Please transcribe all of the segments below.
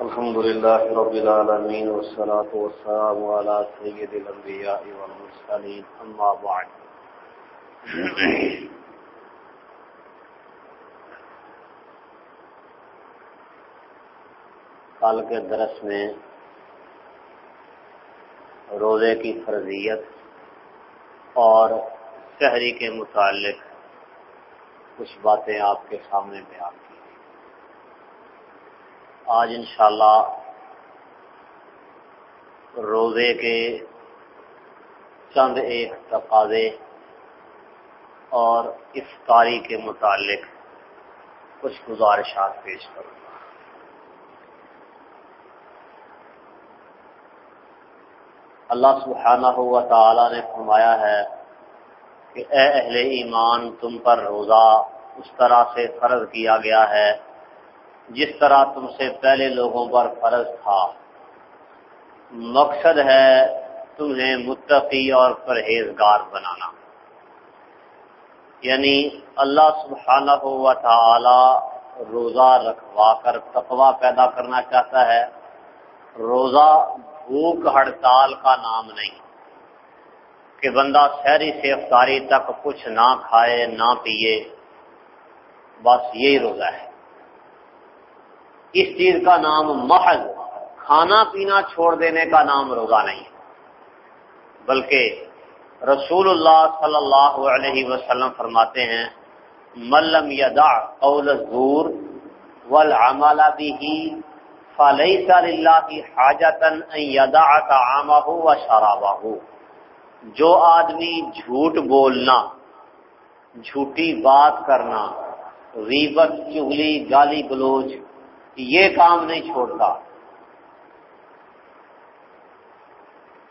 الحمد لله رب العالمين والصلاة والسلام على سيد الأنبياء والمرسلين. أما بعد. کل کے درس میں روزے کی فرضیت اور شہری کے متعلق کچھ باتیں آپ کے سامنے بیان کی۔ آج انشاءاللہ روزے کے چند ایک تقاضے اور افطاری کے متعلق کچھ گزارشات پیش کروں گا۔ اللہ سبحانہ ہوا تعالی نے فرمایا ہے کہ اے اہل ایمان، تم پر روزہ اس طرح سے فرض کیا گیا ہے جس طرح تم سے پہلے لوگوں پر فرض تھا۔ مقصد ہے تمہیں متقی اور پرہیزگار بنانا۔ یعنی اللہ سبحانہ ہوا تعالی روزہ رکھوا کر تقوا پیدا کرنا چاہتا ہے۔ روزہ بھوک ہڑتال کا نام نہیں۔ کہ بندہ شہری سے افطاری تک کچھ نہ کھائے، نہ پیے، بس یہی روزہ ہے۔ اس چیز کا نام محض کھانا پینا چھوڑ دینے کا نام روزہ نہیں بلکہ رسول اللہ صلی اللہ علیہ وسلم فرماتے ہیں ملم یدا قول زور والعمل به فليس لله حاجتا ان يدع طعامه وشرابه جو آدمی جھوٹ بولنا، جھوٹی بات کرنا، غیبت، چغلی، گالی گلوچ یہ کام نہیں چھوڑتا۔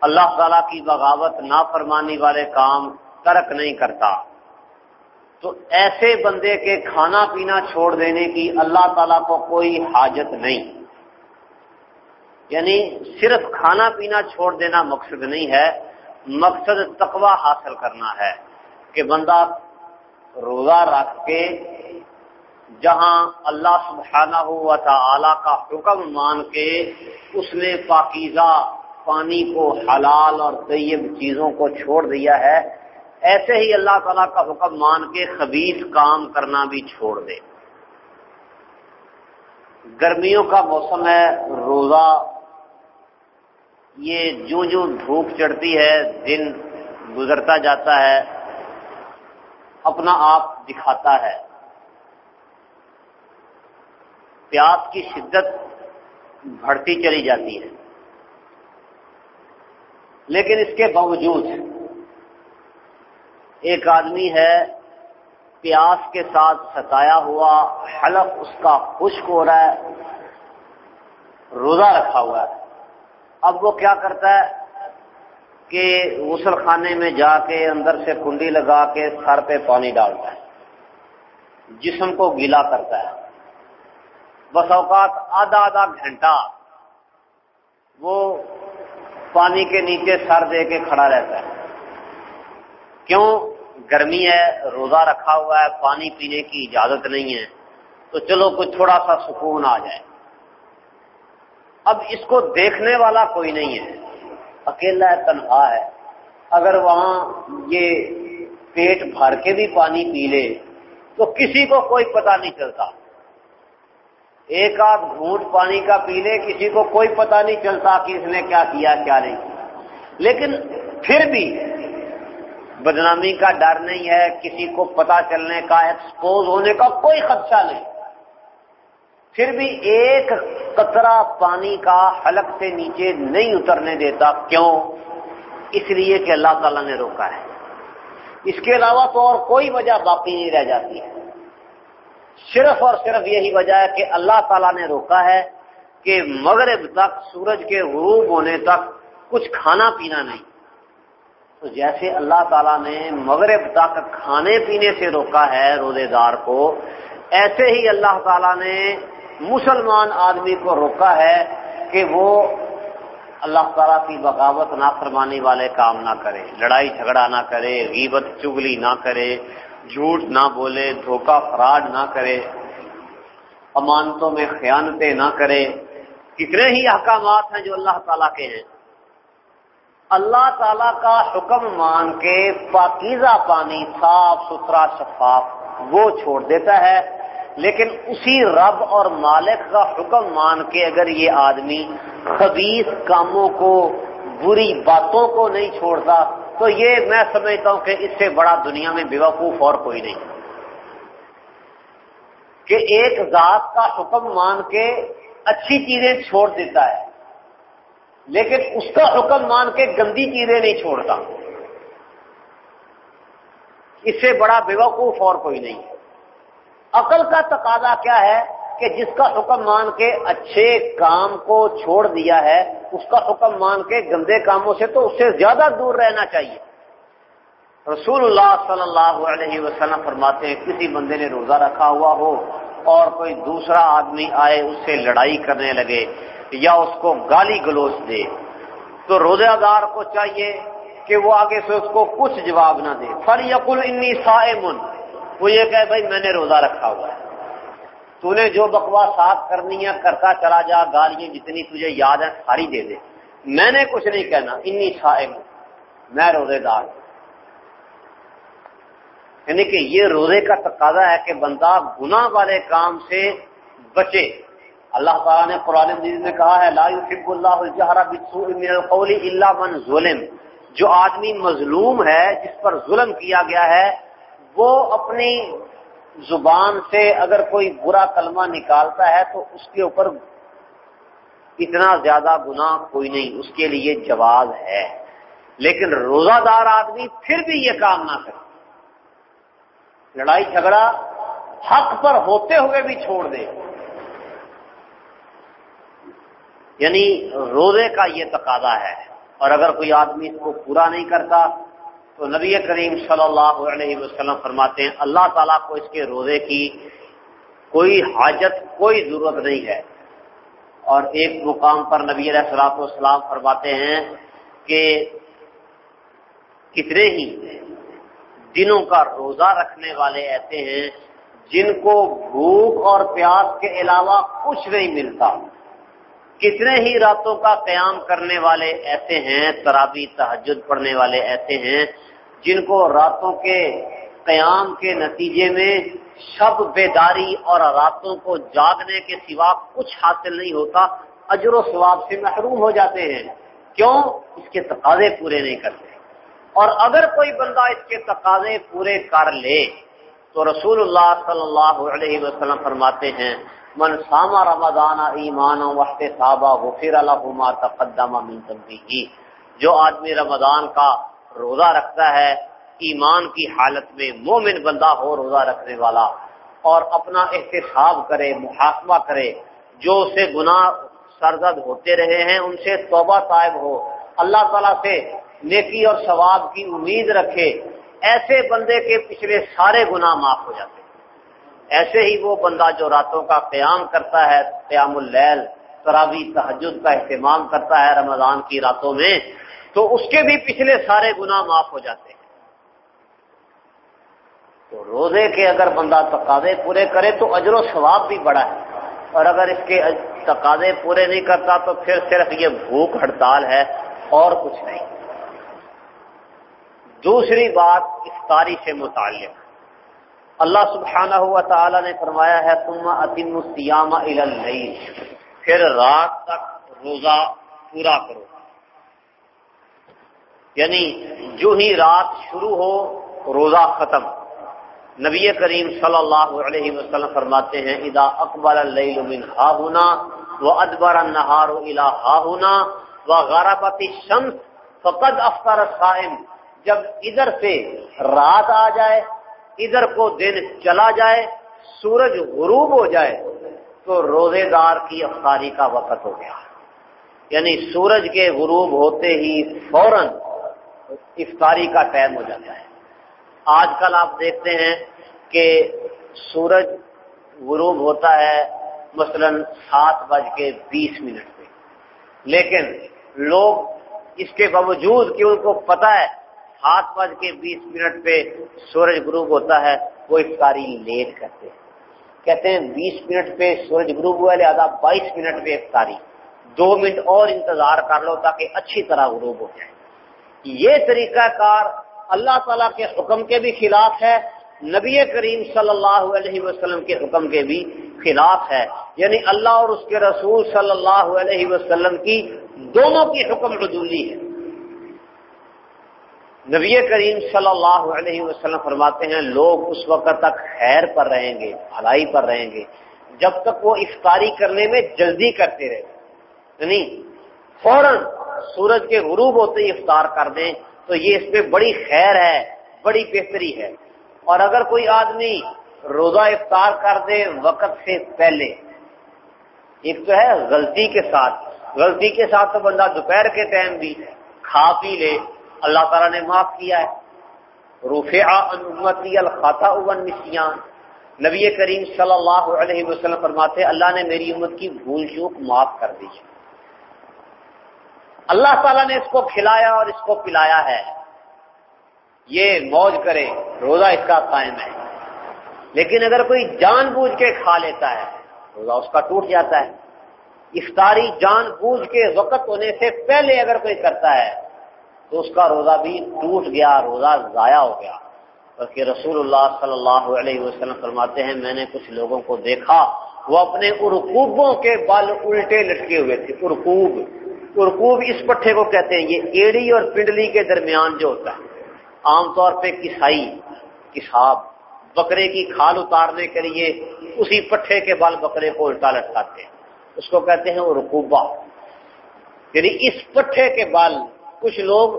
اللہ تعالی کی بغاوت نافرمانی والے کام ترک نہیں کرتا۔ تو ایسے بندے کے کھانا پینا چھوڑ دینے کی اللہ تعالیٰ کو کوئی حاجت نہیں۔ یعنی صرف کھانا پینا چھوڑ دینا مقصد نہیں ہے، مقصد تقوی حاصل کرنا ہے کہ بندہ روزہ رکھ کے جہاں اللہ سبحانہ ہوا تعالی کا حکم مان کے اس نے پاکیزہ پانی کو حلال اور طیب چیزوں کو چھوڑ دیا ہے، ایسے ہی اللہ تعالیٰ کا حکم مان کے خبیص کام کرنا بھی چھوڑ دے۔ گرمیوں کا موسم ہے، روزہ، یہ جو جو دھوپ چڑھتی ہے، دن گزرتا جاتا ہے، اپنا آپ دکھاتا ہے۔ پیاس کی شدت بڑھتی چلی جاتی ہے۔ لیکن اس کے باوجود ایک آدمی ہے، پیاس کے ساتھ ستایا ہوا حلف اس کا خشک ہو رہا ہے، روزہ رکھا ہوا ہے۔ اب وہ کیا کرتا ہے کہ غسل خانے میں جا کے اندر سے کنڈی لگا کے سر پہ پانی ڈالتا ہے، جسم کو گیلا کرتا ہے۔ بس اوقات آدھا آدھا گھنٹہ وہ پانی کے نیچے سر دے کے کھڑا رہتا ہے۔ کیوں؟ گرمی ہے، روزہ رکھا ہوا ہے، پانی پینے کی اجازت نہیں ہے۔ تو چلو کچھ تھوڑا سا سکون آ جائے۔ اب اس کو دیکھنے والا کوئی نہیں ہے۔ اکیلا ہے، تنہا ہے۔ اگر وہاں یہ پیٹ بھر کے بھی پانی پی لے، تو کسی کو کوئی پتہ نہیں چلتا۔ ایک آدھ گھونٹ پانی کا پی لے کسی کو کوئی پتہ نہیں چلتا کہ اس نے کیا کیا کیا نہیں۔ لیکن پھر بھی بدنامی کا ڈر نہیں ہے، کسی کو پتا چلنے کا ایکسپوز ہونے کا کوئی خدشہ نہیں۔ پھر بھی ایک قطرہ پانی کا حلق سے نیچے نہیں اترنے دیتا۔ کیوں؟ اس لیے کہ اللہ تعالیٰ نے روکا ہے۔ اس کے علاوہ تو اور کوئی وجہ باقی نہیں رہ جاتی ہے۔ صرف اور صرف یہی وجہ ہے کہ اللہ تعالیٰ نے روکا ہے کہ مغرب تک، سورج کے غروب ہونے تک کچھ کھانا پینا نہیں۔ تو جیسے اللہ تعالیٰ نے مغرب تک کھانے پینے سے روکا ہے روزے دار کو، ایسے ہی اللہ تعالیٰ نے مسلمان آدمی کو روکا ہے کہ وہ اللہ تعالیٰ کی بغاوت نہ فرمانے والے کام نہ کرے، لڑائی جھگڑا نہ کرے، غیبت، چگلی نہ کرے۔ جھوٹ نہ بولے، دھوکہ فراڈ نہ کرے، امانتوں میں خیانتیں نہ کرے، کتنے ہی احکامات ہیں جو اللہ تعالیٰ کے ہیں۔ اللہ تعالیٰ کا حکم مان کے پاکیزہ پانی صاف ستھرا شفاف وہ چھوڑ دیتا ہے۔ لیکن اسی رب اور مالک کا حکم مان کے اگر یہ آدمی خبیص کاموں کو، بری باتوں کو نہیں چھوڑتا تو یہ میں سمجھتا ہوں کہ اس سے بڑا دنیا میں بے وقوف اور کوئی نہیں. کہ ایک ذات کا حکم مان کے اچھی چیزیں چھوڑ دیتا ہے، لیکن اس کا حکم مان کے گندی چیزیں نہیں چھوڑتا۔ اس سے بڑا بے وقوف اور کوئی نہیں۔ عقل کا تقاضا کیا ہے؟ کہ جس کا حکم مان کے اچھے کام کو چھوڑ دیا ہے، اس کا حکم مان کے گندے کاموں سے تو اس سے زیادہ دور رہنا چاہیے۔ رسول اللہ صلی اللہ علیہ وسلم فرماتے ہیں، کسی بندے نے روزہ رکھا ہوا ہو اور کوئی دوسرا آدمی آئے، اس سے لڑائی کرنے لگے یا اس کو گالی گلوچ دے، تو روزہ دار کو چاہیے کہ وہ آگے سے اس کو کچھ جواب نہ دے۔ فر یقل انی سائمن وہ یہ کہ بھائی میں نے روزہ رکھا ہوا ہے۔ تو نے جو بکواسات کرنی ہے کرتا چلا جا گالیاں جتنی تجھے یاد ہیں ساری دے دے میں نے کچھ نہیں کہنا انی سائم میں روزے دار یعنی کہ یہ روزے کا تقاضا ہے کہ بندہ گناہ والے کام سے بچے اللہ تعالیٰ نے قرآن مجید میں کہا ہے لا يحب اللہ الجہر بالسوء من القول الا من ظلم جو آدمی مظلوم ہے جس پر ظلم کیا گیا ہے وہ اپنی زبان سے اگر کوئی برا کلمہ نکالتا ہے تو اس کے اوپر اتنا زیادہ گناہ کوئی نہیں، اس کے لیے جواز ہے۔ لیکن روزہ دار آدمی پھر بھی یہ کام نہ کرے۔ لڑائی جھگڑا حق پر ہوتے ہوئے بھی چھوڑ دے۔ یعنی روزے کا یہ تقاضا ہے۔ اور اگر کوئی آدمی اس کو پورا نہیں کرتا تو نبی کریم صلی اللہ علیہ وسلم فرماتے ہیں، اللہ تعالیٰ کو اس کے روزے کی کوئی حاجت، کوئی ضرورت نہیں ہے۔ اور ایک مقام پر نبی علیہ السلاط والسلام فرماتے ہیں کہ کتنے ہی دنوں کا روزہ رکھنے والے ایسے ہیں جن کو بھوک اور پیاس کے علاوہ کچھ نہیں ملتا۔ کتنے ہی راتوں کا قیام کرنے والے ایسے ہیں، ترابی تحجد پڑھنے والے ایسے ہیں جن کو راتوں کے قیام کے نتیجے میں شب بیداری اور راتوں کو جاگنے کے سوا کچھ حاصل نہیں ہوتا، اجر و ثواب سے محروم ہو جاتے ہیں۔ کیوں؟ اس کے تقاضے پورے نہیں کرتے۔ اور اگر کوئی بندہ اس کے تقاضے پورے کر لے تو رسول اللہ صلی اللہ علیہ وسلم فرماتے ہیں من ساما رمضان ایمان وقت صحابہ غفر الحما تقدم من تنبیہی جو آدمی رمضان کا روزہ رکھتا ہے، ایمان کی حالت میں مومن بندہ ہو روزہ رکھنے والا اور اپنا احتساب کرے، محاکمہ کرے، جو اسے گناہ سرزد ہوتے رہے ہیں، ان سے توبہ طائب ہو، اللہ تعالیٰ سے نیکی اور ثواب کی امید رکھے، ایسے بندے کے پچھلے سارے گناہ معاف ہو جاتے ہیں۔ ایسے ہی وہ بندہ جو راتوں کا قیام کرتا ہے، قیام اللیل تراوی تحجد کا اہتمام کرتا ہے رمضان کی راتوں میں، تو اس کے بھی پچھلے سارے گناہ معاف ہو جاتے ہیں۔ تو روزے کے اگر بندہ تقاضے پورے کرے تو اجر و ثواب بھی بڑا ہے۔ اور اگر اس کے تقاضے پورے نہیں کرتا تو پھر صرف یہ بھوک ہڑتال ہے اور کچھ نہیں۔ دوسری بات افطاری سے متعلق۔ اللہ سبحانہ ہوا تعالی نے فرمایا ہے تم اتم السیام پھر رات تک روزہ پورا کرو۔ یعنی جو ہی رات شروع ہو، روزہ ختم۔ نبی کریم صلی اللہ علیہ وسلم فرماتے ہیں ادا اکبر من ہا ہونا وہ ادبر نہار الا ہا ہونا وہ غاربتی شمس فقد افطار صائم جب ادھر سے رات آ جائے ادھر کو دن چلا جائے، سورج غروب ہو جائے، تو روزے دار کی افطاری کا وقت ہو گیا۔ یعنی سورج کے غروب ہوتے ہی فوراً افطاری کا ٹائم ہو جاتا ہے۔ آج کل آپ دیکھتے ہیں کہ سورج غروب ہوتا ہے مثلا سات بج کے بیس منٹ پہ۔ لیکن لوگ اس کے باوجود کہ ان کو پتا ہے سات بج کے بیس منٹ پہ سورج غروب ہوتا ہے، وہ افطاری لیٹ کرتے ہیں۔ کہتے ہیں، بیس منٹ پہ سورج غروب ہوا، لہٰذا بائیس منٹ پہ افطاری۔ دو منٹ اور انتظار کر لو تاکہ اچھی طرح غروب ہو جائے۔ یہ طریقہ کار اللہ تعالیٰ کے حکم کے بھی خلاف ہے، نبی کریم صلی اللہ علیہ وسلم کے حکم کے بھی خلاف ہے۔ یعنی اللہ اور اس کے رسول صلی اللہ علیہ وسلم کی دونوں کی حکم عدولی ہے۔ نبی کریم صلی اللہ علیہ وسلم فرماتے ہیں، لوگ اس وقت تک خیر پر رہیں گے، بھلائی پر رہیں گے، جب تک وہ افطاری کرنے میں جلدی کرتے رہے یعنی فوراً سورج کے غروب ہوتے ہی افطار کر دیں تو یہ اس میں بڑی خیر ہے، بڑی بہتری ہے۔ اور اگر کوئی آدمی روزہ افطار کر دے وقت سے پہلے، ایک تو ہے غلطی کے ساتھ۔ غلطی کے ساتھ تو بندہ دوپہر کے ٹائم بھی کھا پی لے۔ اللہ تعالیٰ نے معاف کیا ہے۔ روفے امتی الخاطہ نسیان نبی کریم صلی اللہ علیہ وسلم فرماتے اللہ نے میری امت کی بھول چوک معاف کر دی اللہ تعالیٰ نے اس کو کھلایا اور اس کو پلایا ہے۔ یہ موج کرے، روزہ اس کا قائم ہے۔ لیکن اگر کوئی جان بوجھ کے کھا لیتا ہے، روزہ اس کا ٹوٹ جاتا ہے۔ افطاری جان بوجھ کے وقت ہونے سے پہلے اگر کوئی کرتا ہے تو اس کا روزہ بھی ٹوٹ گیا، روزہ ضائع ہو گیا۔ بلکہ رسول اللہ صلی اللہ علیہ وسلم فرماتے ہیں، میں نے کچھ لوگوں کو دیکھا، وہ اپنے ارکوبوں کے بال الٹے لٹکے ہوئے تھے۔ ارکوب ارکوب اس پٹھے کو کہتے ہیں، یہ ایڑی اور پنڈلی کے درمیان جو ہوتا ہے۔ عام طور پہ کسائی، کساب، بکرے کی کھال اتارنے کے لیے اسی پٹھے کے بال بکرے کو الٹا لٹکاتے ہیں۔ اس کو کہتے ہیں رقوبہ یعنی اس پٹھے کے بال کچھ لوگ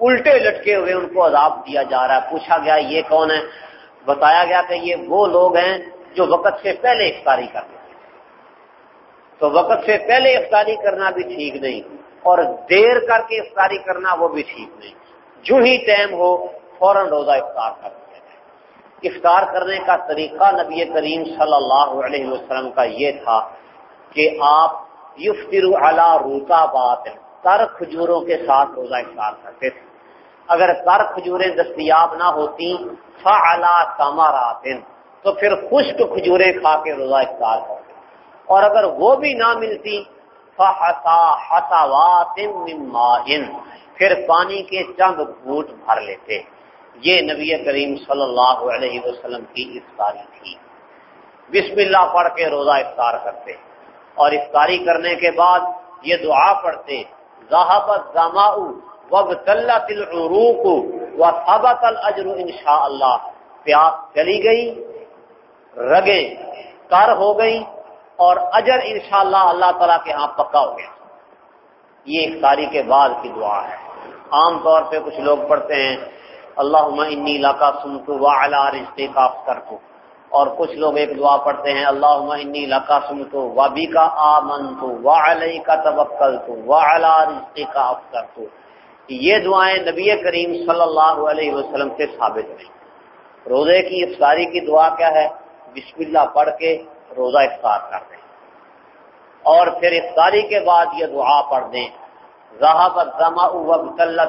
الٹے لٹکے ہوئے ان کو عذاب دیا جا رہا ہے۔ پوچھا گیا، یہ کون ہے بتایا گیا کہ یہ وہ لوگ ہیں جو وقت سے پہلے افطاری کرتے ہیں تو وقت سے پہلے افطاری کرنا بھی ٹھیک نہیں اور دیر کر کے افطاری کرنا وہ بھی ٹھیک نہیں۔ جو ہی ٹائم ہو، فوراً روزہ افطار کر دیا جائے۔ افطار کرنے کا طریقہ نبی کریم صلی اللہ علیہ وسلم کا یہ تھا کہ آپ یفتر علی روتا بات تر کھجوروں کے ساتھ روزہ افطار کرتے تھے۔ اگر تر کھجوریں دستیاب نہ ہوتی فعلا تمارات تو پھر خشک کھجوریں کھا کے روزہ افطار کرتے اور اگر وہ بھی نہ ملتی حتوات من ماء پھر پانی کے چند گھوٹ بھر لیتے۔ یہ نبی کریم صلی اللہ علیہ وسلم کی افطاری تھی۔ بسم اللہ پڑھ کے روزہ افطار کرتے۔ اور افطاری کرنے کے بعد یہ دعا پڑھتے۔ ذهب الظماء وابتلت العروق وثبت الاجر ان شاء اللہ پیاس چلی گئی، رگیں کر ہو گئی اور اجر انشاءاللہ اللہ تعالیٰ کے ہاں پکا ہو گیا۔ یہ افطاری کے بعد کی دعا ہے۔ عام طور پہ کچھ لوگ پڑھتے ہیں اللہ انی لاکا سمتو و اعلیٰ رشتے کا افسر کو اور کچھ لوگ ایک دعا پڑھتے ہیں اللہ انی لاکا سمتو و بھی کا آ من تو و علیہ کا تبکل تو و اعلیٰ رشتے کا افسر تو یہ دعائیں نبی کریم صلی اللہ علیہ وسلم سے ثابت نہیں روزے کی افطاری کی دعا کیا ہے؟ بسم اللہ پڑھ کے روزہ افطار کر دیں۔ اور پھر افطاری کے بعد یہ دعا پڑھ دیں۔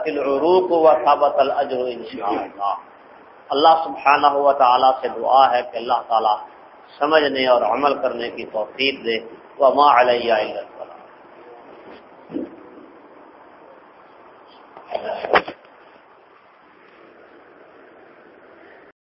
العروق وثبت الاجر ان شاء اللہ سبحانہ ہوا تعالیٰ سے دعا ہے کہ اللہ تعالیٰ سمجھنے اور عمل کرنے کی توفیق دے۔ وما علیہ السلام۔